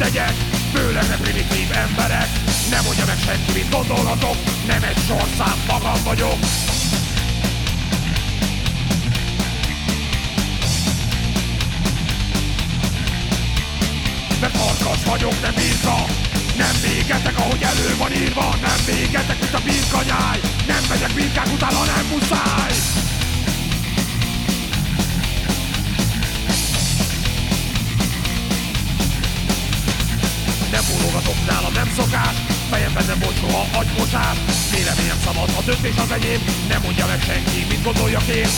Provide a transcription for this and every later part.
tegyek Főleg ne primitív emberek. Nem mondja meg senki, mit gondolhatok Nem egy sorszám, magam vagyok. Mert harkas vagyok, nem birka Nem végetek, ahogy elő van írva Nem végetek, mint a birkanyáj. Nem megyek birkák utána, nem muszáj Nem bólogatok nálam, nem szokás. Fejemben nem volt soha agymosás Véleményem szabad, a döntés az enyém Nem mondja meg senki, mit gondoljak én.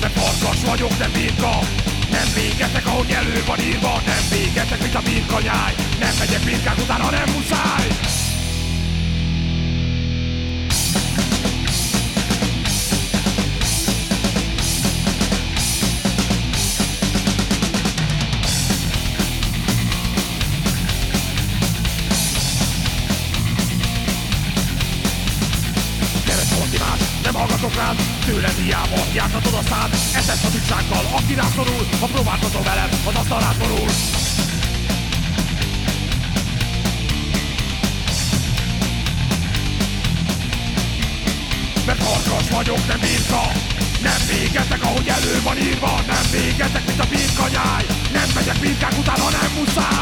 Mert farkas vagyok, nem birka. Nem végetek, ahogy elő van írva Nem végetek, mint a birkanyáj Nem megyek hallgatok rád. Tőled hiába jártatod a szád. Etes hazugsággal, aki rászorul Ha próbálkozol velem, az asztalát borul Mert harkas vagyok, nem birka Nem végetek, ahogy elő van írva. Nem végetek, mint a birkanyáj. Nem megyek birkák utána, nem muszáj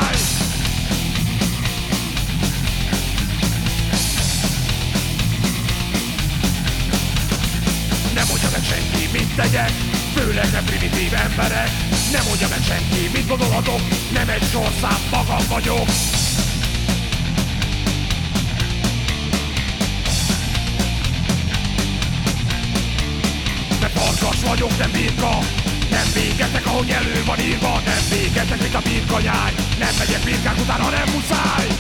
Nem mondja meg senki, mit tegyek Főleg nem primitív emberek. Nem mondja meg senki, mit gondolhatok Nem egy sorszám, magam vagyok. Mert farkas vagyok, nem birka Nem végetek, ahogy elő van írva Nem végetek, mint a birkanyáj Nem megyek birkák utána, nem muszáj